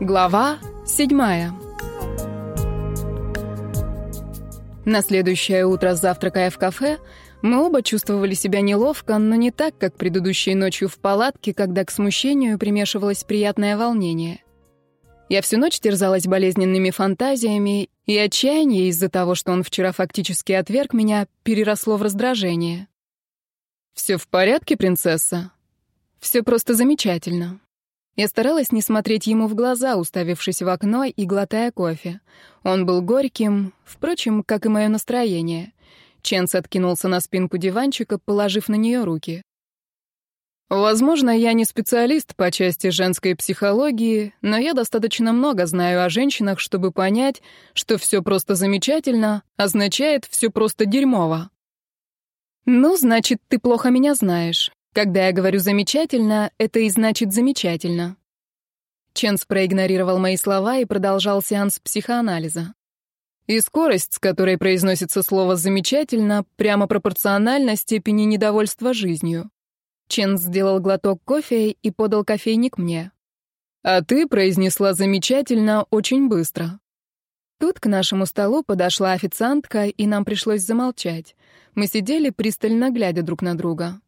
Глава 7 На следующее утро, завтракая в кафе, мы оба чувствовали себя неловко, но не так, как предыдущей ночью в палатке, когда к смущению примешивалось приятное волнение. Я всю ночь терзалась болезненными фантазиями, и отчаяние из-за того, что он вчера фактически отверг меня, переросло в раздражение. «Все в порядке, принцесса?» «Все просто замечательно. Я старалась не смотреть ему в глаза, уставившись в окно и глотая кофе. Он был горьким, впрочем, как и мое настроение. Ченс откинулся на спинку диванчика, положив на нее руки. Возможно, я не специалист по части женской психологии, но я достаточно много знаю о женщинах, чтобы понять, что все просто замечательно означает все просто дерьмово. Ну, значит, ты плохо меня знаешь. Когда я говорю «замечательно», это и значит «замечательно». Ченс проигнорировал мои слова и продолжал сеанс психоанализа. И скорость, с которой произносится слово «замечательно», прямо пропорциональна степени недовольства жизнью. Ченс сделал глоток кофе и подал кофейник мне. «А ты произнесла «замечательно» очень быстро». Тут к нашему столу подошла официантка, и нам пришлось замолчать. Мы сидели, пристально глядя друг на друга.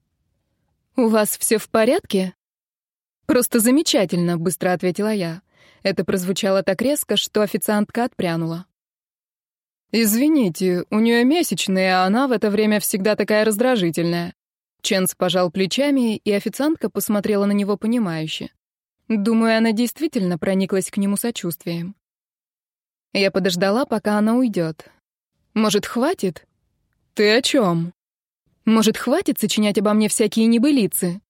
«У вас все в порядке?» «Просто замечательно», — быстро ответила я. Это прозвучало так резко, что официантка отпрянула. «Извините, у нее месячные, а она в это время всегда такая раздражительная». Ченс пожал плечами, и официантка посмотрела на него понимающе. Думаю, она действительно прониклась к нему сочувствием. Я подождала, пока она уйдет. «Может, хватит?» «Ты о чем? Может, хватит сочинять обо мне всякие небылицы?»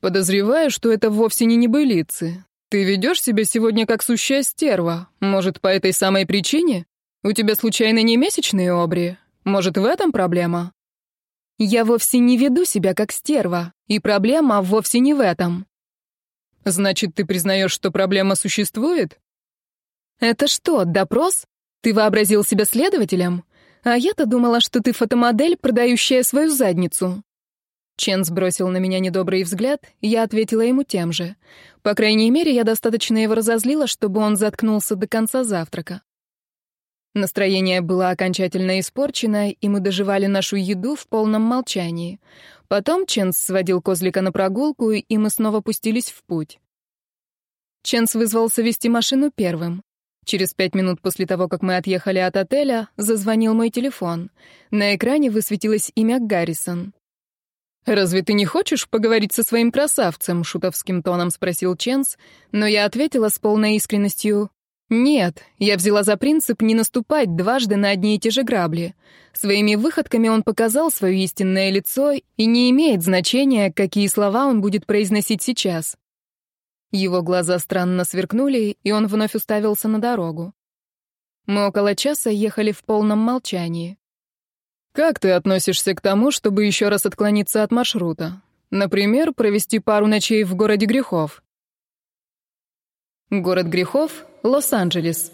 «Подозреваю, что это вовсе не небылицы. Ты ведешь себя сегодня как сущая стерва. Может, по этой самой причине? У тебя случайно не месячные обри? Может, в этом проблема?» «Я вовсе не веду себя как стерва, и проблема вовсе не в этом». «Значит, ты признаешь, что проблема существует?» «Это что, допрос? Ты вообразил себя следователем? А я-то думала, что ты фотомодель, продающая свою задницу. Чен сбросил на меня недобрый взгляд, и я ответила ему тем же. По крайней мере, я достаточно его разозлила, чтобы он заткнулся до конца завтрака. Настроение было окончательно испорчено, и мы доживали нашу еду в полном молчании. Потом Ченс сводил козлика на прогулку, и мы снова пустились в путь. Ченс вызвался вести машину первым. Через пять минут после того, как мы отъехали от отеля, зазвонил мой телефон. На экране высветилось имя Гаррисон. «Разве ты не хочешь поговорить со своим красавцем?» — шутовским тоном спросил Ченс, но я ответила с полной искренностью. «Нет, я взяла за принцип не наступать дважды на одни и те же грабли. Своими выходками он показал свое истинное лицо, и не имеет значения, какие слова он будет произносить сейчас. Его глаза странно сверкнули, и он вновь уставился на дорогу. Мы около часа ехали в полном молчании. «Как ты относишься к тому, чтобы еще раз отклониться от маршрута? Например, провести пару ночей в городе грехов?» Город грехов — Лос-Анджелес.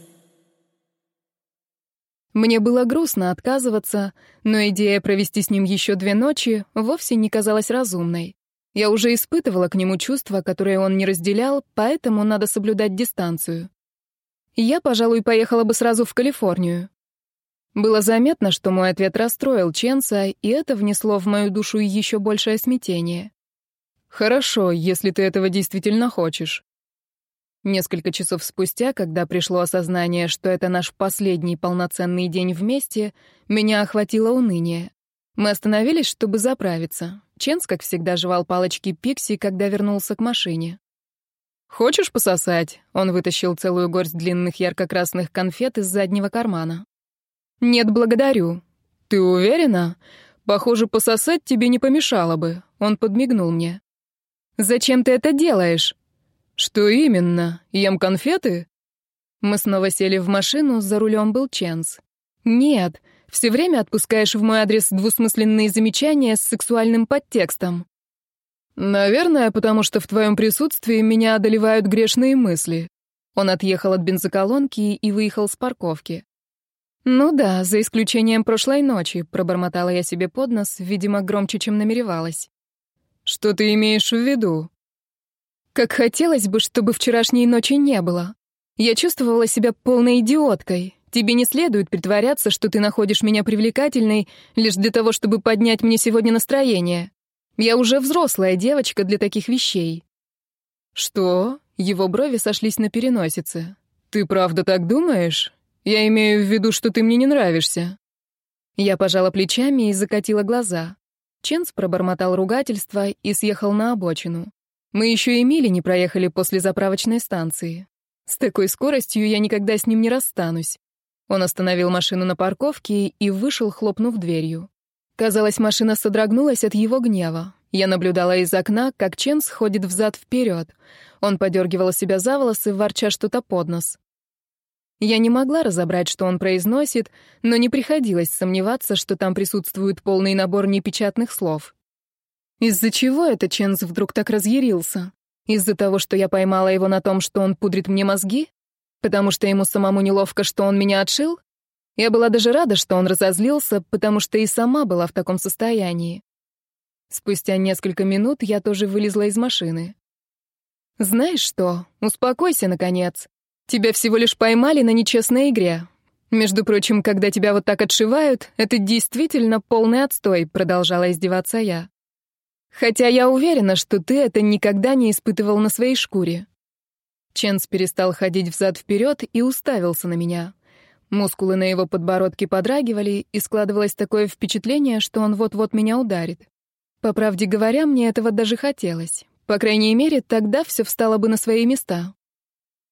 Мне было грустно отказываться, но идея провести с ним еще две ночи вовсе не казалась разумной. Я уже испытывала к нему чувства, которые он не разделял, поэтому надо соблюдать дистанцию. Я, пожалуй, поехала бы сразу в Калифорнию. Было заметно, что мой ответ расстроил Ченса, и это внесло в мою душу еще большее смятение. «Хорошо, если ты этого действительно хочешь». Несколько часов спустя, когда пришло осознание, что это наш последний полноценный день вместе, меня охватило уныние. Мы остановились, чтобы заправиться. Ченс, как всегда, жевал палочки Пикси, когда вернулся к машине. «Хочешь пососать?» Он вытащил целую горсть длинных ярко-красных конфет из заднего кармана. «Нет, благодарю». «Ты уверена? Похоже, пососать тебе не помешало бы». Он подмигнул мне. «Зачем ты это делаешь?» «Что именно? Ем конфеты?» Мы снова сели в машину, за рулем был Ченс. «Нет, все время отпускаешь в мой адрес двусмысленные замечания с сексуальным подтекстом. Наверное, потому что в твоем присутствии меня одолевают грешные мысли. Он отъехал от бензоколонки и выехал с парковки. Ну да, за исключением прошлой ночи, пробормотала я себе под нос, видимо, громче, чем намеревалась. Что ты имеешь в виду? Как хотелось бы, чтобы вчерашней ночи не было. Я чувствовала себя полной идиоткой, Тебе не следует притворяться, что ты находишь меня привлекательной лишь для того, чтобы поднять мне сегодня настроение. Я уже взрослая девочка для таких вещей». «Что?» — его брови сошлись на переносице. «Ты правда так думаешь? Я имею в виду, что ты мне не нравишься». Я пожала плечами и закатила глаза. Ченс пробормотал ругательство и съехал на обочину. Мы еще и мили не проехали после заправочной станции. С такой скоростью я никогда с ним не расстанусь. Он остановил машину на парковке и вышел, хлопнув дверью. Казалось, машина содрогнулась от его гнева. Я наблюдала из окна, как Чен сходит взад-вперед. Он подергивал себя за волосы, ворча что-то под нос. Я не могла разобрать, что он произносит, но не приходилось сомневаться, что там присутствует полный набор непечатных слов. Из-за чего это Ченс вдруг так разъярился? Из-за того, что я поймала его на том, что он пудрит мне мозги? потому что ему самому неловко, что он меня отшил. Я была даже рада, что он разозлился, потому что и сама была в таком состоянии. Спустя несколько минут я тоже вылезла из машины. «Знаешь что? Успокойся, наконец. Тебя всего лишь поймали на нечестной игре. Между прочим, когда тебя вот так отшивают, это действительно полный отстой», — продолжала издеваться я. «Хотя я уверена, что ты это никогда не испытывал на своей шкуре». Ченс перестал ходить взад-вперед и уставился на меня. Мускулы на его подбородке подрагивали, и складывалось такое впечатление, что он вот-вот меня ударит. По правде говоря, мне этого даже хотелось. По крайней мере, тогда все встало бы на свои места.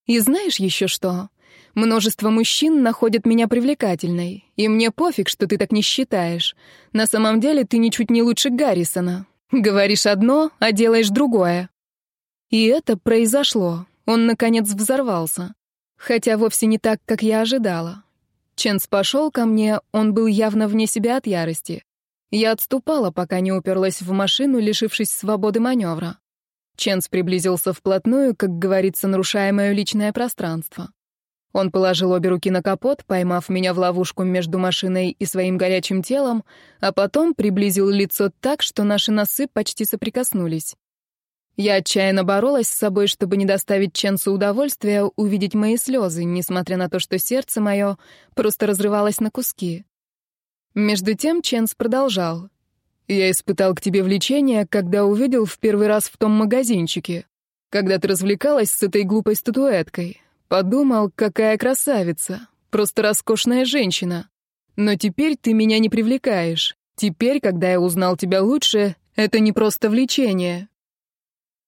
И знаешь еще что? Множество мужчин находят меня привлекательной, и мне пофиг, что ты так не считаешь. На самом деле ты ничуть не лучше Гаррисона. Говоришь одно, а делаешь другое. И это произошло. Он, наконец, взорвался. Хотя вовсе не так, как я ожидала. Ченс пошел ко мне, он был явно вне себя от ярости. Я отступала, пока не уперлась в машину, лишившись свободы маневра. Ченс приблизился вплотную, как говорится, нарушая мое личное пространство. Он положил обе руки на капот, поймав меня в ловушку между машиной и своим горячим телом, а потом приблизил лицо так, что наши носы почти соприкоснулись. Я отчаянно боролась с собой, чтобы не доставить Ченсу удовольствия увидеть мои слезы, несмотря на то, что сердце мое просто разрывалось на куски. Между тем Ченс продолжал. «Я испытал к тебе влечение, когда увидел в первый раз в том магазинчике, когда ты развлекалась с этой глупой статуэткой. Подумал, какая красавица, просто роскошная женщина. Но теперь ты меня не привлекаешь. Теперь, когда я узнал тебя лучше, это не просто влечение,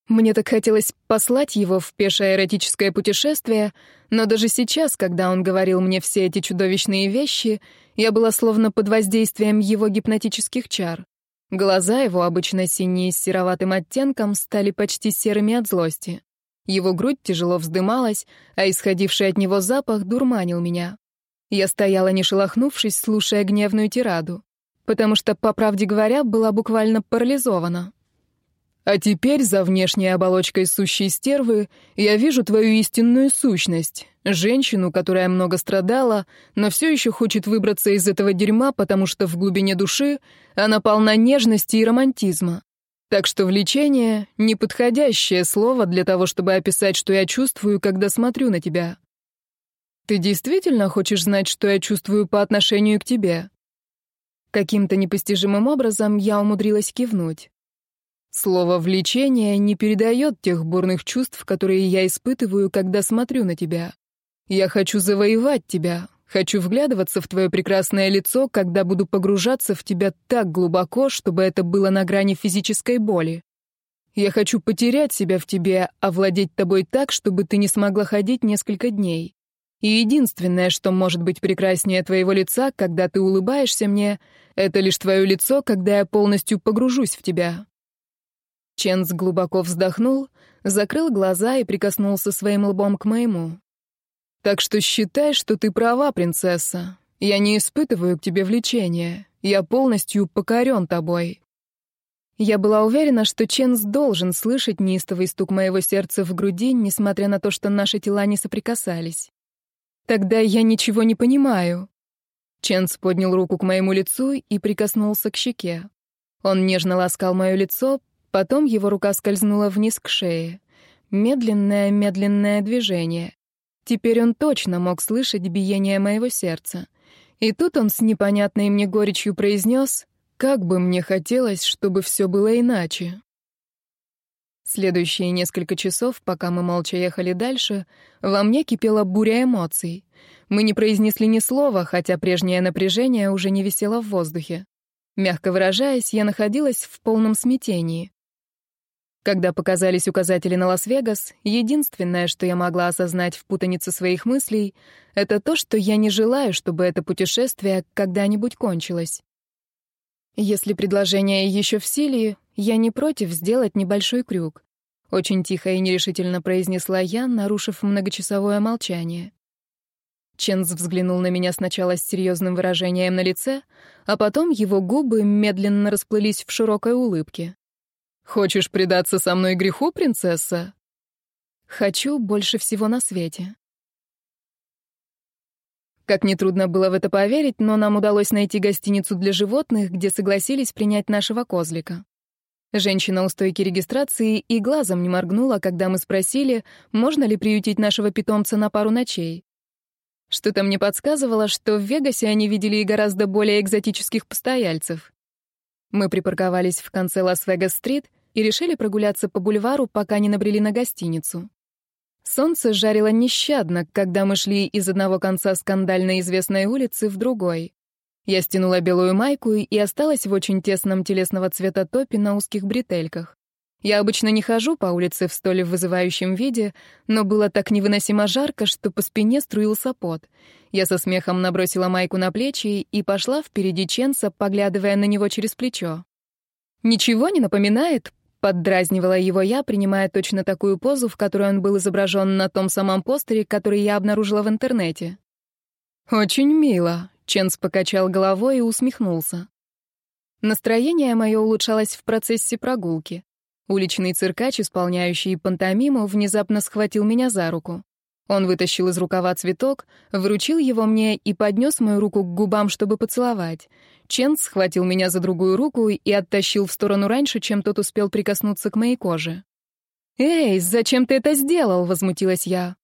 мне так хотелось послать его в пешее эротическое путешествие, но даже сейчас, когда он говорил мне все эти чудовищные вещи, я была словно под воздействием его гипнотических чар. Глаза его, обычно синие с сероватым оттенком, стали почти серыми от злости. Его грудь тяжело вздымалась, а исходивший от него запах дурманил меня. Я стояла, не шелохнувшись, слушая гневную тираду, потому что, по правде говоря, была буквально парализована. А теперь за внешней оболочкой сущей стервы я вижу твою истинную сущность, женщину, которая много страдала, но все еще хочет выбраться из этого дерьма, потому что в глубине души она полна нежности и романтизма. Так что влечение — неподходящее слово для того, чтобы описать, что я чувствую, когда смотрю на тебя. Ты действительно хочешь знать, что я чувствую по отношению к тебе?» Каким-то непостижимым образом я умудрилась кивнуть. Слово «влечение» не передает тех бурных чувств, которые я испытываю, когда смотрю на тебя. Я хочу завоевать тебя, хочу вглядываться в твое прекрасное лицо, когда буду погружаться в тебя так глубоко, чтобы это было на грани физической боли. Я хочу потерять себя в тебе, овладеть тобой так, чтобы ты не смогла ходить несколько дней. И единственное, что может быть прекраснее твоего лица, когда ты улыбаешься мне, это лишь твое лицо, когда я полностью погружусь в тебя. Ченс глубоко вздохнул, закрыл глаза и прикоснулся своим лбом к моему. «Так что считай, что ты права, принцесса. Я не испытываю к тебе влечения. Я полностью покорен тобой». Я была уверена, что Ченс должен слышать неистовый стук моего сердца в груди, несмотря на то, что наши тела не соприкасались. «Тогда я ничего не понимаю». Ченс поднял руку к моему лицу и прикоснулся к щеке. Он нежно ласкал мое лицо, Потом его рука скользнула вниз к шее. Медленное, медленное движение. Теперь он точно мог слышать биение моего сердца. И тут он с непонятной мне горечью произнес, «Как бы мне хотелось, чтобы все было иначе». Следующие несколько часов, пока мы молча ехали дальше, во мне кипела буря эмоций. Мы не произнесли ни слова, хотя прежнее напряжение уже не висело в воздухе. Мягко выражаясь, я находилась в полном смятении. Когда показались указатели на Лас-Вегас, единственное, что я могла осознать в путанице своих мыслей, это то, что я не желаю, чтобы это путешествие когда-нибудь кончилось. Если предложение еще в силе, я не против сделать небольшой крюк. Очень тихо и нерешительно произнесла я, нарушив многочасовое молчание. Ченз взглянул на меня сначала с серьезным выражением на лице, а потом его губы медленно расплылись в широкой улыбке. Хочешь предаться со мной греху, принцесса? Хочу больше всего на свете. Как нетрудно было в это поверить, но нам удалось найти гостиницу для животных, где согласились принять нашего козлика. Женщина у стойки регистрации и глазом не моргнула, когда мы спросили, можно ли приютить нашего питомца на пару ночей. Что-то мне подсказывало, что в Вегасе они видели и гораздо более экзотических постояльцев. Мы припарковались в конце Лас-Вегас-стрит — и решили прогуляться по бульвару, пока не набрели на гостиницу. Солнце жарило нещадно, когда мы шли из одного конца скандально известной улицы в другой. Я стянула белую майку и осталась в очень тесном телесного цвета топе на узких бретельках. Я обычно не хожу по улице в столь вызывающем виде, но было так невыносимо жарко, что по спине струился пот. Я со смехом набросила майку на плечи и пошла впереди Ченса, поглядывая на него через плечо. «Ничего не напоминает?» Поддразнивала его я, принимая точно такую позу, в которой он был изображен на том самом постере, который я обнаружила в интернете. «Очень мило», — Ченс покачал головой и усмехнулся. Настроение мое улучшалось в процессе прогулки. Уличный циркач, исполняющий пантомиму, внезапно схватил меня за руку. Он вытащил из рукава цветок, вручил его мне и поднес мою руку к губам, чтобы поцеловать. Чен схватил меня за другую руку и оттащил в сторону раньше, чем тот успел прикоснуться к моей коже. «Эй, зачем ты это сделал?» — возмутилась я.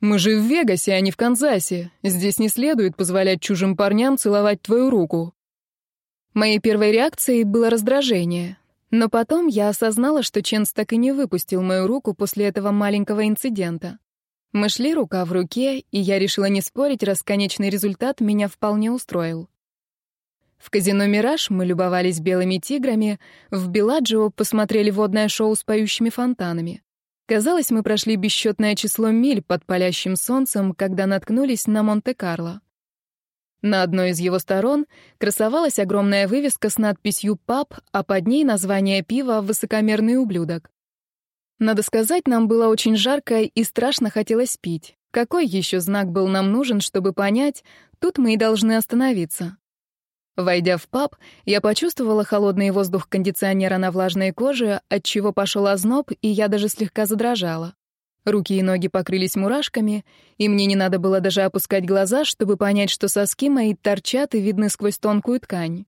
«Мы же в Вегасе, а не в Канзасе. Здесь не следует позволять чужим парням целовать твою руку». Моей первой реакцией было раздражение. Но потом я осознала, что Ченс так и не выпустил мою руку после этого маленького инцидента. Мы шли рука в руке, и я решила не спорить, раз конечный результат меня вполне устроил. В казино «Мираж» мы любовались белыми тиграми, в Беладжио посмотрели водное шоу с поющими фонтанами. Казалось, мы прошли бесчетное число миль под палящим солнцем, когда наткнулись на Монте-Карло. На одной из его сторон красовалась огромная вывеска с надписью «ПАП», а под ней название пива «Высокомерный ублюдок». Надо сказать, нам было очень жарко и страшно хотелось пить. Какой еще знак был нам нужен, чтобы понять, тут мы и должны остановиться? Войдя в паб, я почувствовала холодный воздух кондиционера на влажной коже, от чего пошел озноб, и я даже слегка задрожала. Руки и ноги покрылись мурашками, и мне не надо было даже опускать глаза, чтобы понять, что соски мои торчат и видны сквозь тонкую ткань.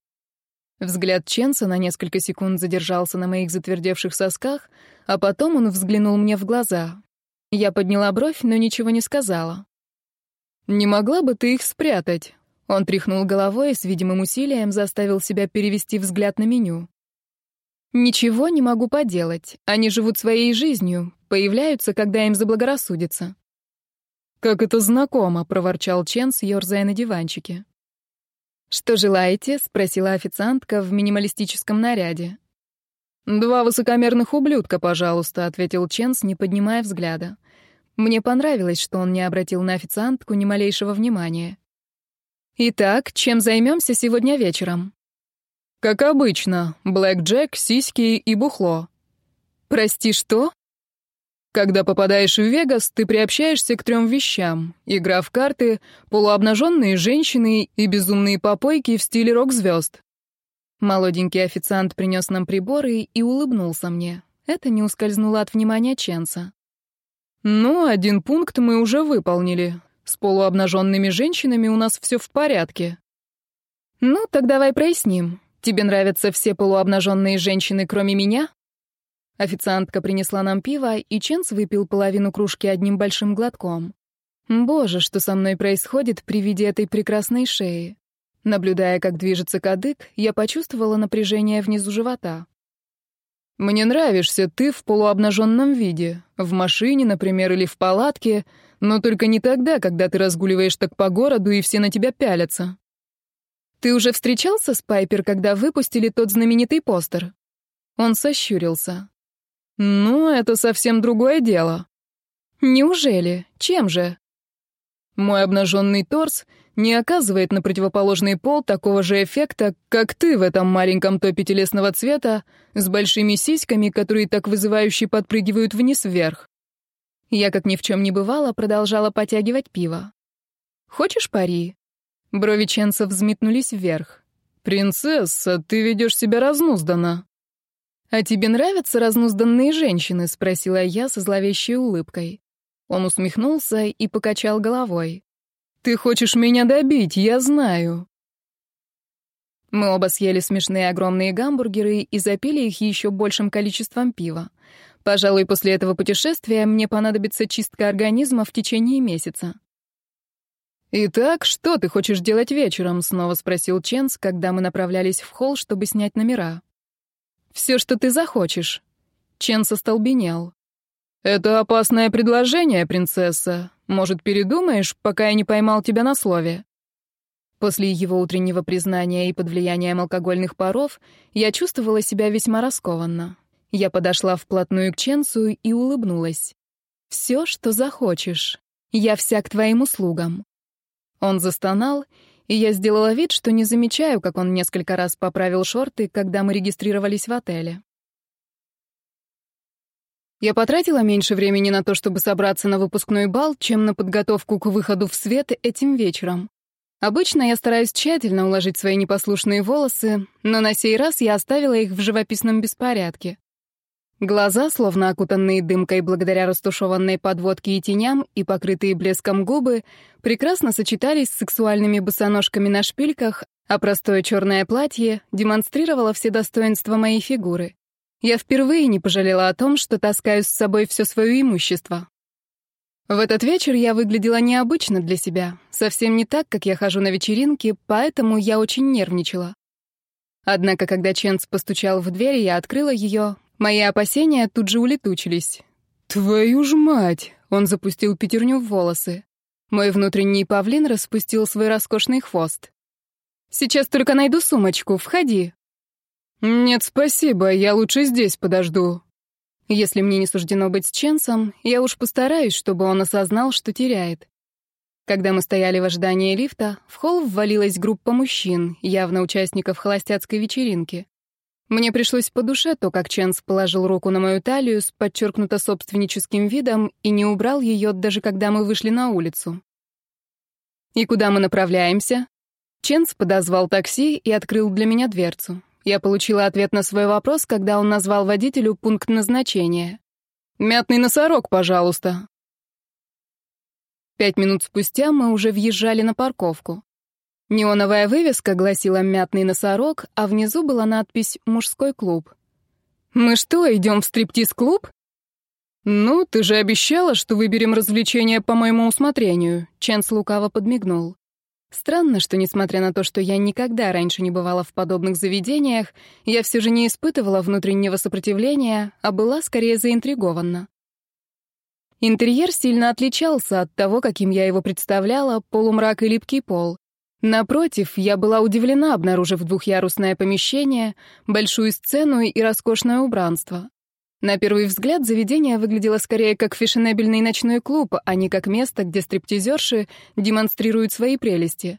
Взгляд Ченса на несколько секунд задержался на моих затвердевших сосках, а потом он взглянул мне в глаза. Я подняла бровь, но ничего не сказала. «Не могла бы ты их спрятать?» Он тряхнул головой и с видимым усилием заставил себя перевести взгляд на меню. «Ничего не могу поделать. Они живут своей жизнью, появляются, когда им заблагорассудится». «Как это знакомо», — проворчал Ченс, ерзая на диванчике. «Что желаете?» — спросила официантка в минималистическом наряде. «Два высокомерных ублюдка, пожалуйста», — ответил Ченс, не поднимая взгляда. Мне понравилось, что он не обратил на официантку ни малейшего внимания. «Итак, чем займемся сегодня вечером?» «Как обычно, блэк-джек, сиськи и бухло». «Прости, что?» Когда попадаешь в Вегас, ты приобщаешься к трем вещам. Игра в карты, полуобнаженные женщины и безумные попойки в стиле рок-звезд. Молоденький официант принес нам приборы и улыбнулся мне. Это не ускользнуло от внимания Ченса. «Ну, один пункт мы уже выполнили. С полуобнаженными женщинами у нас все в порядке». «Ну, так давай проясним. Тебе нравятся все полуобнаженные женщины, кроме меня?» Официантка принесла нам пиво, и Ченс выпил половину кружки одним большим глотком. Боже, что со мной происходит при виде этой прекрасной шеи. Наблюдая, как движется кадык, я почувствовала напряжение внизу живота. «Мне нравишься ты в полуобнаженном виде. В машине, например, или в палатке, но только не тогда, когда ты разгуливаешь так по городу и все на тебя пялятся». «Ты уже встречался с Пайпер, когда выпустили тот знаменитый постер?» Он сощурился. «Ну, это совсем другое дело». «Неужели? Чем же?» «Мой обнаженный торс не оказывает на противоположный пол такого же эффекта, как ты в этом маленьком топе телесного цвета с большими сиськами, которые так вызывающе подпрыгивают вниз-вверх». Я, как ни в чем не бывало, продолжала потягивать пиво. «Хочешь пари?» Брови Ченса взметнулись вверх. «Принцесса, ты ведешь себя разнузданно». «А тебе нравятся разнузданные женщины?» — спросила я со зловещей улыбкой. Он усмехнулся и покачал головой. «Ты хочешь меня добить, я знаю». Мы оба съели смешные огромные гамбургеры и запили их еще большим количеством пива. Пожалуй, после этого путешествия мне понадобится чистка организма в течение месяца. «Итак, что ты хочешь делать вечером?» — снова спросил Ченс, когда мы направлялись в холл, чтобы снять номера. Все, что ты захочешь». Чен состолбенел. «Это опасное предложение, принцесса. Может, передумаешь, пока я не поймал тебя на слове?» После его утреннего признания и под влиянием алкогольных паров я чувствовала себя весьма раскованно. Я подошла вплотную к Ченсу и улыбнулась. «Все, что захочешь. Я вся к твоим услугам». Он застонал и я сделала вид, что не замечаю, как он несколько раз поправил шорты, когда мы регистрировались в отеле. Я потратила меньше времени на то, чтобы собраться на выпускной бал, чем на подготовку к выходу в свет этим вечером. Обычно я стараюсь тщательно уложить свои непослушные волосы, но на сей раз я оставила их в живописном беспорядке. Глаза, словно окутанные дымкой благодаря растушеванной подводке и теням и покрытые блеском губы, прекрасно сочетались с сексуальными босоножками на шпильках, а простое черное платье демонстрировало все достоинства моей фигуры. Я впервые не пожалела о том, что таскаю с собой все свое имущество. В этот вечер я выглядела необычно для себя, совсем не так, как я хожу на вечеринки, поэтому я очень нервничала. Однако, когда Ченс постучал в дверь, я открыла ее, Мои опасения тут же улетучились. «Твою ж мать!» — он запустил пятерню в волосы. Мой внутренний павлин распустил свой роскошный хвост. «Сейчас только найду сумочку, входи». «Нет, спасибо, я лучше здесь подожду». Если мне не суждено быть с Ченсом, я уж постараюсь, чтобы он осознал, что теряет. Когда мы стояли в ожидании лифта, в холл ввалилась группа мужчин, явно участников холостяцкой вечеринки. Мне пришлось по душе то, как Ченс положил руку на мою талию с подчеркнуто собственническим видом и не убрал ее, даже когда мы вышли на улицу. «И куда мы направляемся?» Ченс подозвал такси и открыл для меня дверцу. Я получила ответ на свой вопрос, когда он назвал водителю пункт назначения. «Мятный носорог, пожалуйста». Пять минут спустя мы уже въезжали на парковку. Неоновая вывеска гласила «Мятный носорог», а внизу была надпись «Мужской клуб». «Мы что, идем в стриптиз-клуб?» «Ну, ты же обещала, что выберем развлечение по моему усмотрению», — Ченс лукаво подмигнул. Странно, что, несмотря на то, что я никогда раньше не бывала в подобных заведениях, я все же не испытывала внутреннего сопротивления, а была скорее заинтригована. Интерьер сильно отличался от того, каким я его представляла, полумрак и липкий пол. Напротив, я была удивлена, обнаружив двухъярусное помещение, большую сцену и роскошное убранство. На первый взгляд заведение выглядело скорее как фешенебельный ночной клуб, а не как место, где стриптизерши демонстрируют свои прелести.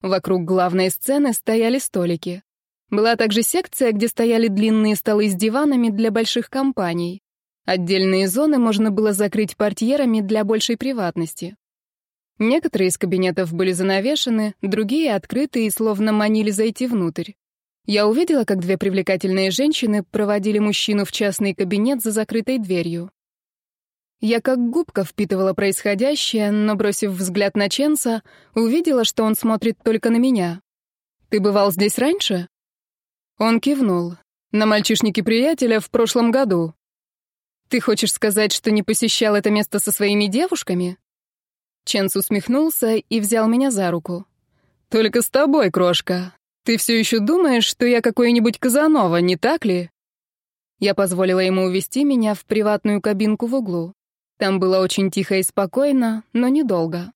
Вокруг главной сцены стояли столики. Была также секция, где стояли длинные столы с диванами для больших компаний. Отдельные зоны можно было закрыть портьерами для большей приватности. Некоторые из кабинетов были занавешены, другие открыты и словно манили зайти внутрь. Я увидела, как две привлекательные женщины проводили мужчину в частный кабинет за закрытой дверью. Я как губка впитывала происходящее, но, бросив взгляд на Ченса, увидела, что он смотрит только на меня. «Ты бывал здесь раньше?» Он кивнул. «На мальчишнике приятеля в прошлом году». «Ты хочешь сказать, что не посещал это место со своими девушками?» Ченс усмехнулся и взял меня за руку. «Только с тобой, крошка. Ты все еще думаешь, что я какой-нибудь Казанова, не так ли?» Я позволила ему увести меня в приватную кабинку в углу. Там было очень тихо и спокойно, но недолго.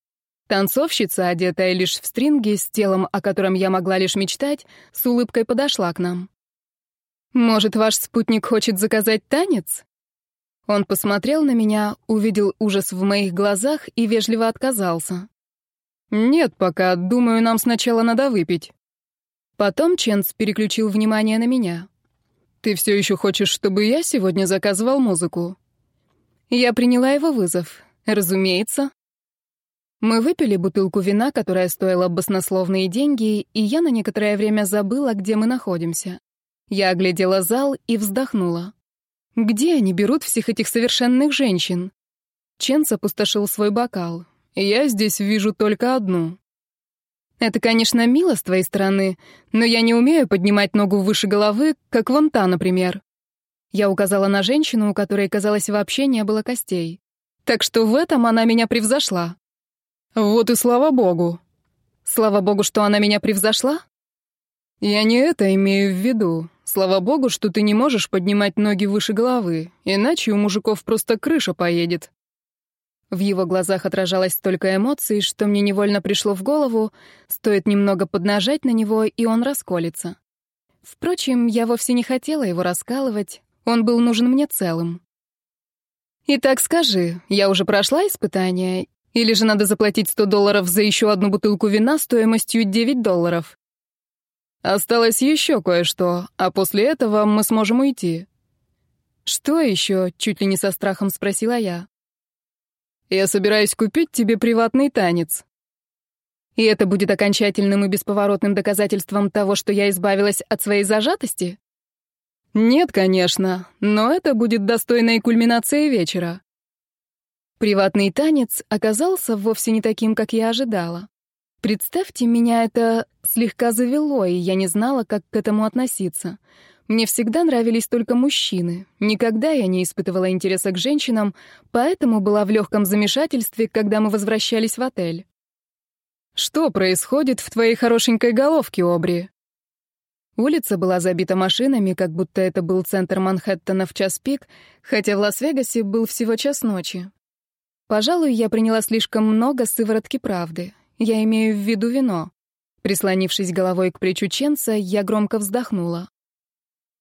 Танцовщица, одетая лишь в стринги, с телом, о котором я могла лишь мечтать, с улыбкой подошла к нам. «Может, ваш спутник хочет заказать танец?» Он посмотрел на меня, увидел ужас в моих глазах и вежливо отказался. «Нет пока, думаю, нам сначала надо выпить». Потом Ченс переключил внимание на меня. «Ты все еще хочешь, чтобы я сегодня заказывал музыку?» Я приняла его вызов. Разумеется. Мы выпили бутылку вина, которая стоила баснословные деньги, и я на некоторое время забыла, где мы находимся. Я оглядела зал и вздохнула. Где они берут всех этих совершенных женщин? Ченс опустошил свой бокал. Я здесь вижу только одну. Это, конечно, мило с твоей стороны, но я не умею поднимать ногу выше головы, как вон та, например. Я указала на женщину, у которой, казалось, вообще не было костей. Так что в этом она меня превзошла. Вот и слава богу. Слава богу, что она меня превзошла? «Я не это имею в виду. Слава богу, что ты не можешь поднимать ноги выше головы, иначе у мужиков просто крыша поедет». В его глазах отражалось столько эмоций, что мне невольно пришло в голову, стоит немного поднажать на него, и он расколется. Впрочем, я вовсе не хотела его раскалывать, он был нужен мне целым. «Итак скажи, я уже прошла испытание, или же надо заплатить 100 долларов за еще одну бутылку вина стоимостью 9 долларов?» Осталось еще кое-что, а после этого мы сможем уйти». «Что еще?» — чуть ли не со страхом спросила я. «Я собираюсь купить тебе приватный танец». «И это будет окончательным и бесповоротным доказательством того, что я избавилась от своей зажатости?» «Нет, конечно, но это будет достойной кульминацией вечера». Приватный танец оказался вовсе не таким, как я ожидала. Представьте, меня это слегка завело, и я не знала, как к этому относиться. Мне всегда нравились только мужчины. Никогда я не испытывала интереса к женщинам, поэтому была в легком замешательстве, когда мы возвращались в отель. «Что происходит в твоей хорошенькой головке, Обри?» Улица была забита машинами, как будто это был центр Манхэттена в час пик, хотя в Лас-Вегасе был всего час ночи. Пожалуй, я приняла слишком много сыворотки правды. Я имею в виду вино». Прислонившись головой к плечу Ченца, я громко вздохнула.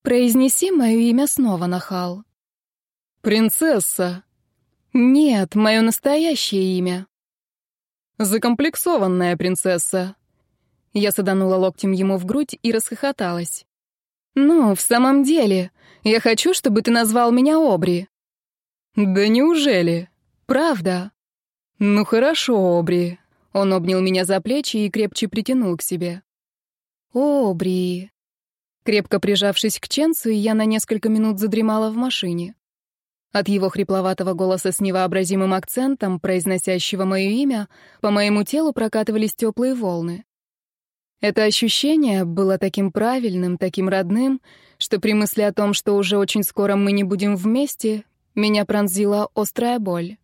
«Произнеси мое имя снова, нахал». «Принцесса». «Нет, мое настоящее имя». «Закомплексованная принцесса». Я саданула локтем ему в грудь и расхохоталась. «Ну, в самом деле, я хочу, чтобы ты назвал меня Обри». «Да неужели?» «Правда». «Ну хорошо, Обри, он обнял меня за плечи и крепче притянул к себе. «О, Бри!» Крепко прижавшись к Ченсу, я на несколько минут задремала в машине. От его хрипловатого голоса с невообразимым акцентом, произносящего мое имя, по моему телу прокатывались теплые волны. Это ощущение было таким правильным, таким родным, что при мысли о том, что уже очень скоро мы не будем вместе, меня пронзила острая боль.